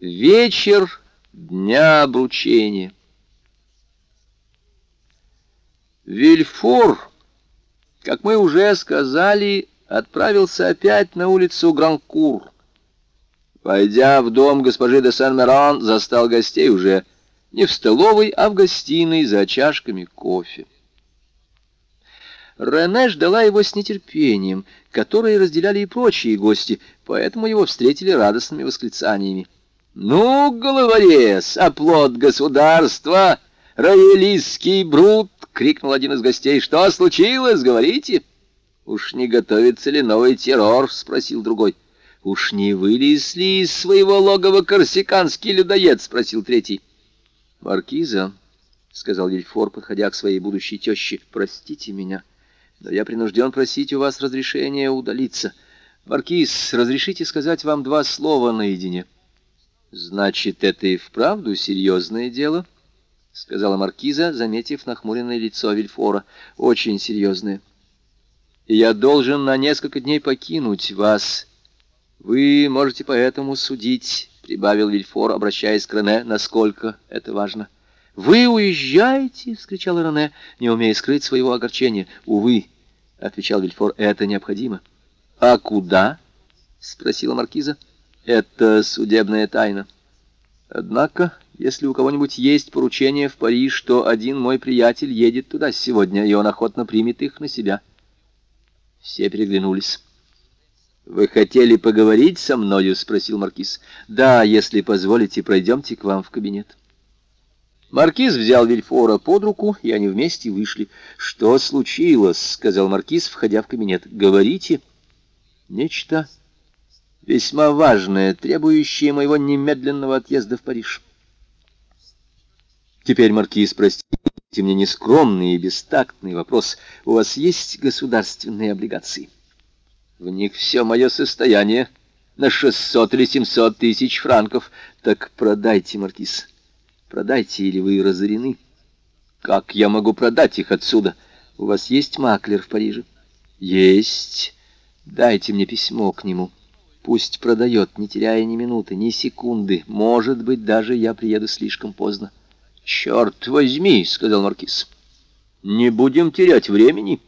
Вечер дня обручения. Вильфор, как мы уже сказали, отправился опять на улицу Гранкур. Войдя в дом госпожи де Сен-Меран, застал гостей уже не в столовой, а в гостиной за чашками кофе. Рене ждала его с нетерпением, которые разделяли и прочие гости, поэтому его встретили радостными восклицаниями. «Ну, головорез, оплот государства, роялистский брут!» — крикнул один из гостей. «Что случилось? Говорите!» «Уж не готовится ли новый террор?» — спросил другой. «Уж не вылез ли из своего логова корсиканский людоед?» — спросил третий. «Маркиза», — сказал Вильфор, подходя к своей будущей теще, — «простите меня, но я принужден просить у вас разрешения удалиться. Маркиз, разрешите сказать вам два слова наедине?» «Значит, это и вправду серьезное дело?» — сказала маркиза, заметив нахмуренное лицо Вильфора. «Очень серьезное. Я должен на несколько дней покинуть вас. Вы можете поэтому судить», — прибавил Вильфор, обращаясь к Рене, — «насколько это важно». «Вы уезжаете?» — вскричал Рене, не умея скрыть своего огорчения. «Увы», — отвечал Вильфор, — «это необходимо». «А куда?» — спросила маркиза. Это судебная тайна. Однако, если у кого-нибудь есть поручение в Париж, то один мой приятель едет туда сегодня, и он охотно примет их на себя. Все переглянулись. «Вы хотели поговорить со мною?» — спросил Маркиз. «Да, если позволите, пройдемте к вам в кабинет». Маркиз взял Вильфора под руку, и они вместе вышли. «Что случилось?» — сказал Маркиз, входя в кабинет. «Говорите». «Нечто весьма важное, требующее моего немедленного отъезда в Париж. Теперь, Маркиз, простите мне нескромный и бестактный вопрос. У вас есть государственные облигации? В них все мое состояние на 600 или 700 тысяч франков. Так продайте, Маркиз, продайте, или вы разорены. Как я могу продать их отсюда? У вас есть маклер в Париже? Есть. Дайте мне письмо к нему. Пусть продает, не теряя ни минуты, ни секунды. Может быть, даже я приеду слишком поздно. «Черт возьми!» — сказал Маркиз. «Не будем терять времени».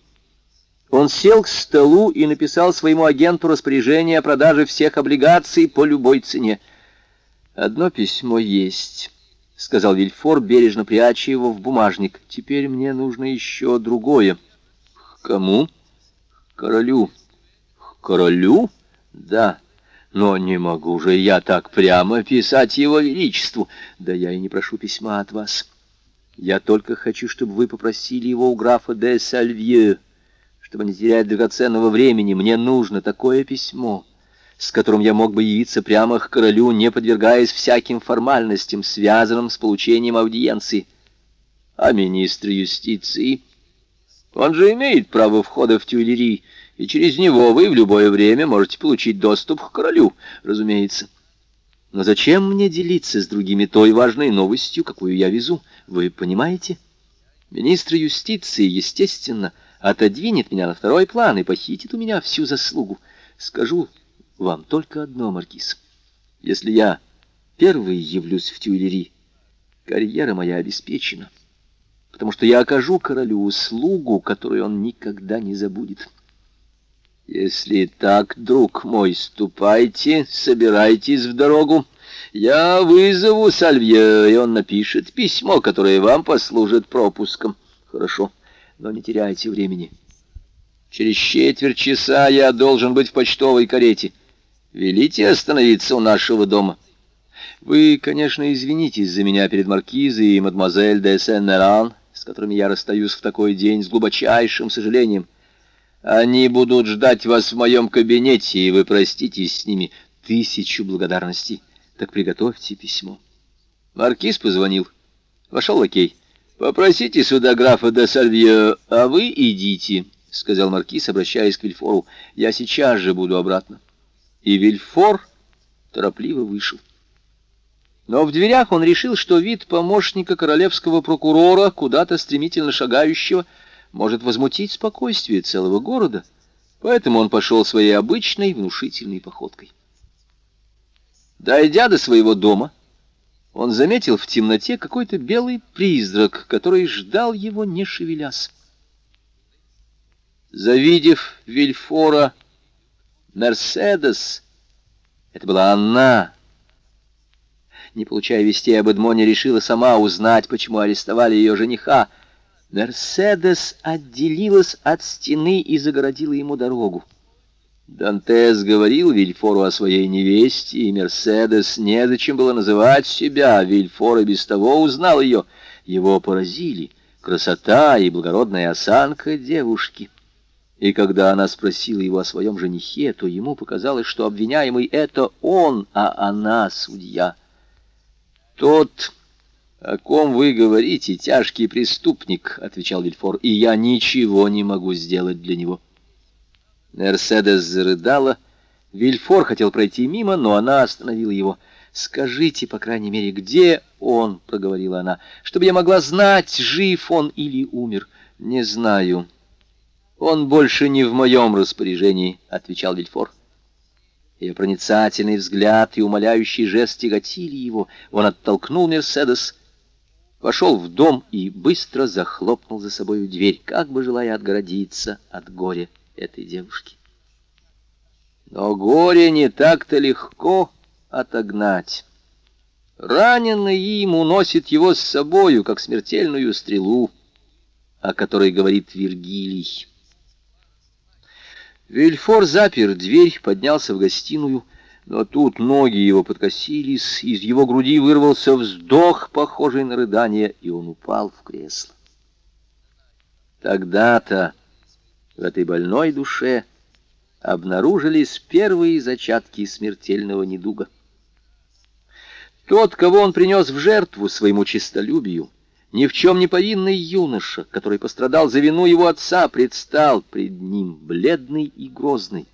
Он сел к столу и написал своему агенту распоряжение о продаже всех облигаций по любой цене. «Одно письмо есть», — сказал Вильфор, бережно пряча его в бумажник. «Теперь мне нужно еще другое». «К кому?» «К королю». «К королю?» «Да». Но не могу же я так прямо писать его величеству. Да я и не прошу письма от вас. Я только хочу, чтобы вы попросили его у графа де Сальвье. Чтобы не терять драгоценного времени, мне нужно такое письмо, с которым я мог бы явиться прямо к королю, не подвергаясь всяким формальностям, связанным с получением аудиенции. А министр юстиции... Он же имеет право входа в Тюильри, и через него вы в любое время можете получить доступ к королю, разумеется. Но зачем мне делиться с другими той важной новостью, какую я везу? Вы понимаете? Министр юстиции, естественно, отодвинет меня на второй план и похитит у меня всю заслугу. Скажу вам только одно, Маркиз. Если я первый явлюсь в Тюильри, карьера моя обеспечена, потому что я окажу королю услугу, которую он никогда не забудет». Если так, друг мой, ступайте, собирайтесь в дорогу. Я вызову Сальвье, и он напишет письмо, которое вам послужит пропуском. Хорошо, но не теряйте времени. Через четверть часа я должен быть в почтовой карете. Велите остановиться у нашего дома. Вы, конечно, извинитесь за меня перед маркизой и мадемуазель де Сен-Меран, с которыми я расстаюсь в такой день с глубочайшим сожалением. Они будут ждать вас в моем кабинете, и вы проститесь с ними. Тысячу благодарностей. Так приготовьте письмо. Маркиз позвонил. Вошел лакей. «Попросите сюда графа де Сальвье, а вы идите», — сказал маркиз, обращаясь к Вильфору. «Я сейчас же буду обратно». И Вильфор торопливо вышел. Но в дверях он решил, что вид помощника королевского прокурора, куда-то стремительно шагающего, — может возмутить спокойствие целого города, поэтому он пошел своей обычной внушительной походкой. Дойдя до своего дома, он заметил в темноте какой-то белый призрак, который ждал его, не шевелясь. Завидев Вильфора, Мерседес, это была она, не получая вестей об Эдмоне, решила сама узнать, почему арестовали ее жениха. Мерседес отделилась от стены и загородила ему дорогу. Дантес говорил Вильфору о своей невесте, и Мерседес незачем было называть себя. Вильфор и без того узнал ее. Его поразили красота и благородная осанка девушки. И когда она спросила его о своем женихе, то ему показалось, что обвиняемый — это он, а она — судья. «Тот, о ком вы говорите, тяжкий преступник», — отвечал Вильфор, — «и я ничего не могу сделать для него». Мерседес зарыдала. Вильфор хотел пройти мимо, но она остановила его. «Скажите, по крайней мере, где он?» — проговорила она. «Чтобы я могла знать, жив он или умер». «Не знаю». «Он больше не в моем распоряжении», — отвечал Вильфор. Ее проницательный взгляд и умоляющий жест тяготили его. Он оттолкнул Мерседес, вошел в дом и быстро захлопнул за собою дверь, как бы желая отгородиться от горя этой девушки. Но горе не так-то легко отогнать. Раненый им уносит его с собою, как смертельную стрелу, о которой говорит Вергилий. Вильфор запер дверь, поднялся в гостиную, но тут ноги его подкосились, из его груди вырвался вздох, похожий на рыдание, и он упал в кресло. Тогда-то в этой больной душе обнаружились первые зачатки смертельного недуга. Тот, кого он принес в жертву своему честолюбию, ни в чем не повинный юноша, который пострадал за вину его отца, предстал пред ним, бледный и грозный,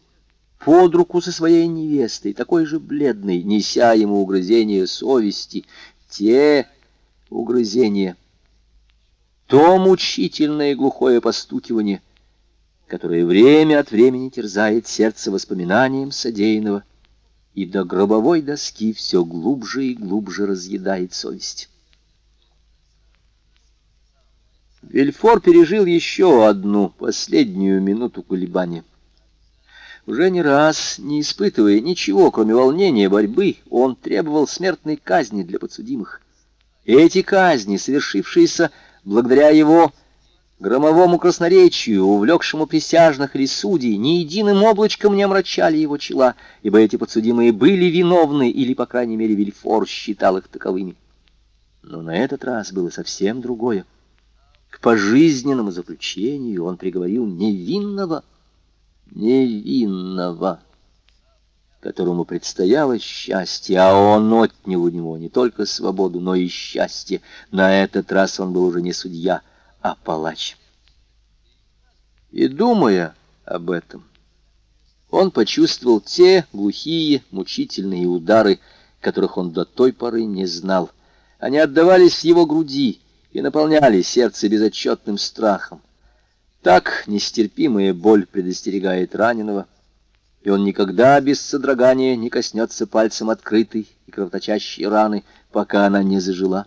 под руку со своей невестой, такой же бледный, неся ему угрызения совести, те угрызения, то мучительное глухое постукивание, которое время от времени терзает сердце воспоминанием содеянного, и до гробовой доски все глубже и глубже разъедает совесть. Вильфор пережил еще одну, последнюю минуту колебания. Уже не раз, не испытывая ничего, кроме волнения борьбы, он требовал смертной казни для подсудимых. Эти казни, совершившиеся благодаря его громовому красноречию, увлекшему присяжных или судей, ни единым облачком не омрачали его чела, ибо эти подсудимые были виновны, или, по крайней мере, Вильфор считал их таковыми. Но на этот раз было совсем другое. К пожизненному заключению он приговорил невинного, невинного, которому предстояло счастье, а он отнял у него не только свободу, но и счастье. На этот раз он был уже не судья, а палач. И, думая об этом, он почувствовал те глухие, мучительные удары, которых он до той поры не знал. Они отдавались в его груди, и наполняли сердце безотчетным страхом. Так нестерпимая боль предостерегает раненого, и он никогда без содрогания не коснется пальцем открытой и кровоточащей раны, пока она не зажила.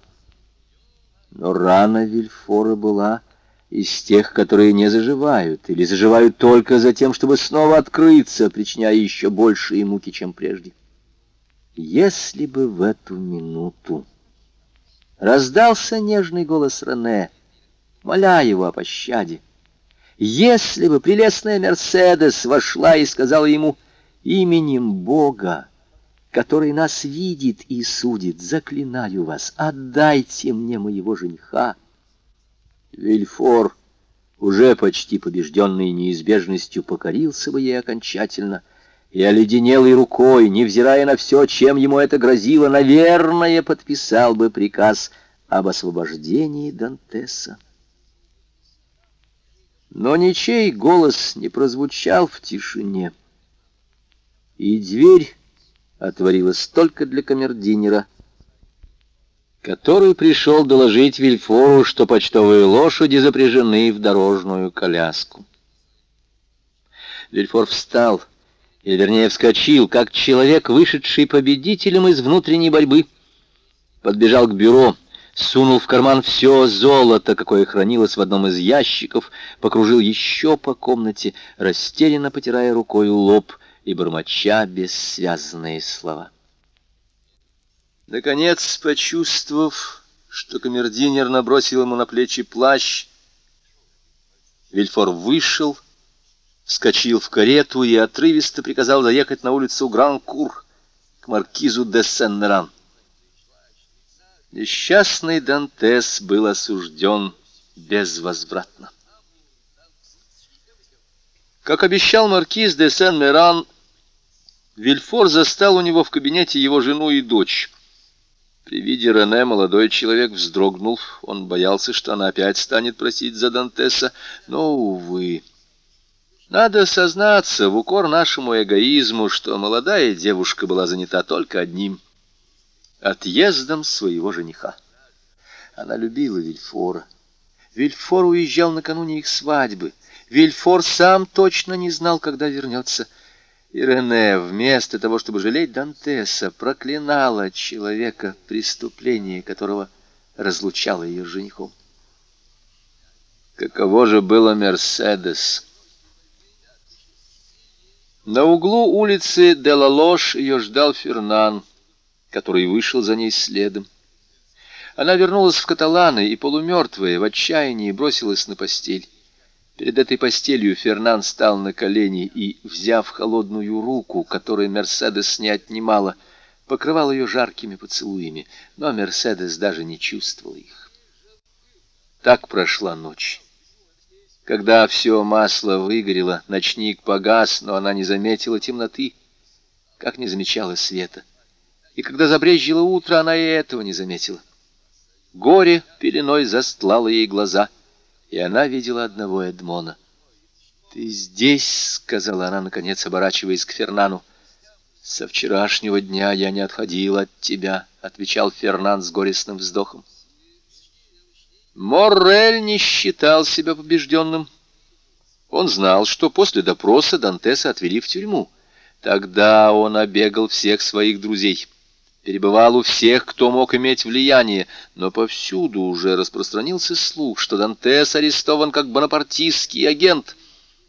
Но рана Вильфора была из тех, которые не заживают, или заживают только за тем, чтобы снова открыться, причиняя еще большие муки, чем прежде. Если бы в эту минуту Раздался нежный голос Рене, моля его о пощаде. Если бы прелестная Мерседес вошла и сказала ему именем Бога, который нас видит и судит, заклинаю вас, отдайте мне моего жениха. Вильфор, уже почти побежденный неизбежностью, покорился бы ей окончательно — и оледенелой рукой, невзирая на все, чем ему это грозило, наверное, подписал бы приказ об освобождении Дантеса. Но ничей голос не прозвучал в тишине, и дверь отворилась только для камердинера, который пришел доложить Вильфору, что почтовые лошади запряжены в дорожную коляску. Вильфор встал или вернее вскочил, как человек, вышедший победителем из внутренней борьбы. Подбежал к бюро, сунул в карман все золото, какое хранилось в одном из ящиков, покружил еще по комнате, растерянно потирая рукой лоб и бормоча бессвязные слова. Наконец, почувствовав, что камердинер набросил ему на плечи плащ, Вильфор вышел, вскочил в карету и отрывисто приказал заехать на улицу Гран-Кур к маркизу де Сен-Меран. Несчастный Дантес был осужден безвозвратно. Как обещал маркиз де Сен-Меран, Вильфор застал у него в кабинете его жену и дочь. При виде Рене молодой человек вздрогнул. Он боялся, что она опять станет просить за Дантеса, но, увы... Надо сознаться в укор нашему эгоизму, что молодая девушка была занята только одним — отъездом своего жениха. Она любила Вильфора. Вильфор уезжал накануне их свадьбы. Вильфор сам точно не знал, когда вернется. И Рене, вместо того, чтобы жалеть Дантеса, проклинала человека, преступление которого разлучало ее с женихом. Каково же было Мерседес? На углу улицы Делалош ее ждал Фернан, который вышел за ней следом. Она вернулась в Каталаны и, полумертвая, в отчаянии бросилась на постель. Перед этой постелью Фернан стал на колени и, взяв холодную руку, которой Мерседес не отнимала, покрывал ее жаркими поцелуями, но Мерседес даже не чувствовал их. Так прошла ночь. Когда все масло выгорело, ночник погас, но она не заметила темноты, как не замечала света. И когда забрежило утро, она и этого не заметила. Горе пеленой застлало ей глаза, и она видела одного Эдмона. «Ты здесь?» — сказала она, наконец, оборачиваясь к Фернану. «Со вчерашнего дня я не отходил от тебя», — отвечал Фернан с горестным вздохом. Моррель не считал себя побежденным. Он знал, что после допроса Дантеса отвели в тюрьму. Тогда он обегал всех своих друзей, перебывал у всех, кто мог иметь влияние, но повсюду уже распространился слух, что Дантес арестован как бонапартистский агент.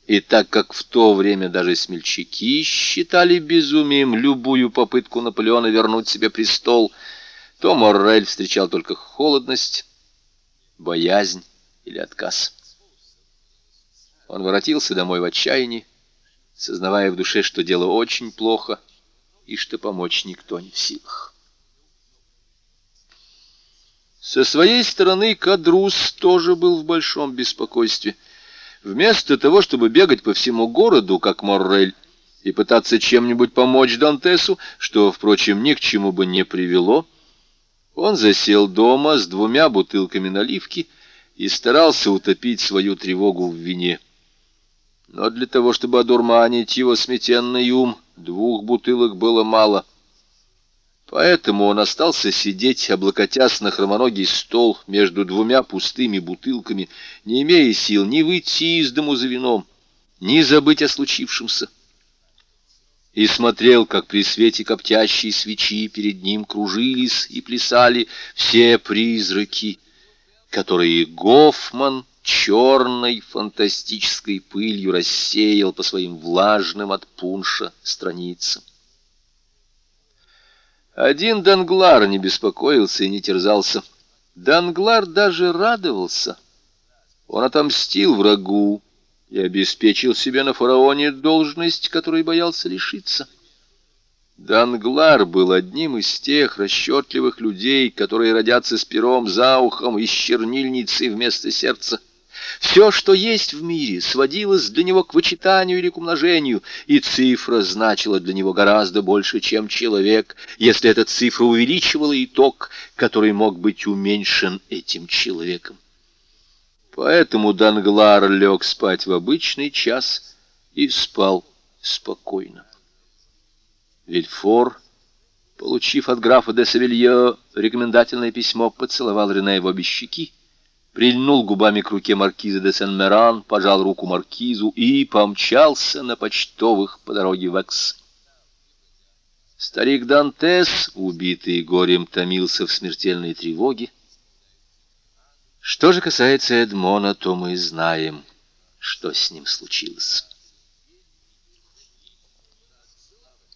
И так как в то время даже смельчаки считали безумием любую попытку Наполеона вернуть себе престол, то Моррель встречал только холодность, боязнь или отказ. Он воротился домой в отчаянии, сознавая в душе, что дело очень плохо и что помочь никто не в силах. Со своей стороны Кадрус тоже был в большом беспокойстве. Вместо того, чтобы бегать по всему городу, как Моррель, и пытаться чем-нибудь помочь Дантесу, что, впрочем, ни к чему бы не привело, он засел дома с двумя бутылками наливки и старался утопить свою тревогу в вине. Но для того, чтобы одурманить его сметенный ум, двух бутылок было мало. Поэтому он остался сидеть, облокотясь на хромоногий стол между двумя пустыми бутылками, не имея сил ни выйти из дому за вином, ни забыть о случившемся и смотрел, как при свете коптящей свечи перед ним кружились и плясали все призраки, которые Гофман черной фантастической пылью рассеял по своим влажным от пунша страницам. Один Данглар не беспокоился и не терзался. Данглар даже радовался. Он отомстил врагу, и обеспечил себе на фараоне должность, которой боялся лишиться. Данглар был одним из тех расчетливых людей, которые родятся с пером за ухом и с чернильницей вместо сердца. Все, что есть в мире, сводилось для него к вычитанию или к умножению, и цифра значила для него гораздо больше, чем человек, если эта цифра увеличивала итог, который мог быть уменьшен этим человеком. Поэтому Данглар лег спать в обычный час и спал спокойно. Вильфор, получив от графа де Савилье рекомендательное письмо, поцеловал Рене в обе щеки прильнул губами к руке маркиза де Сен-Меран, пожал руку маркизу и помчался на почтовых по дороге в Экс. Старик Дантес, убитый горем, томился в смертельной тревоге. Что же касается Эдмона, то мы знаем, что с ним случилось.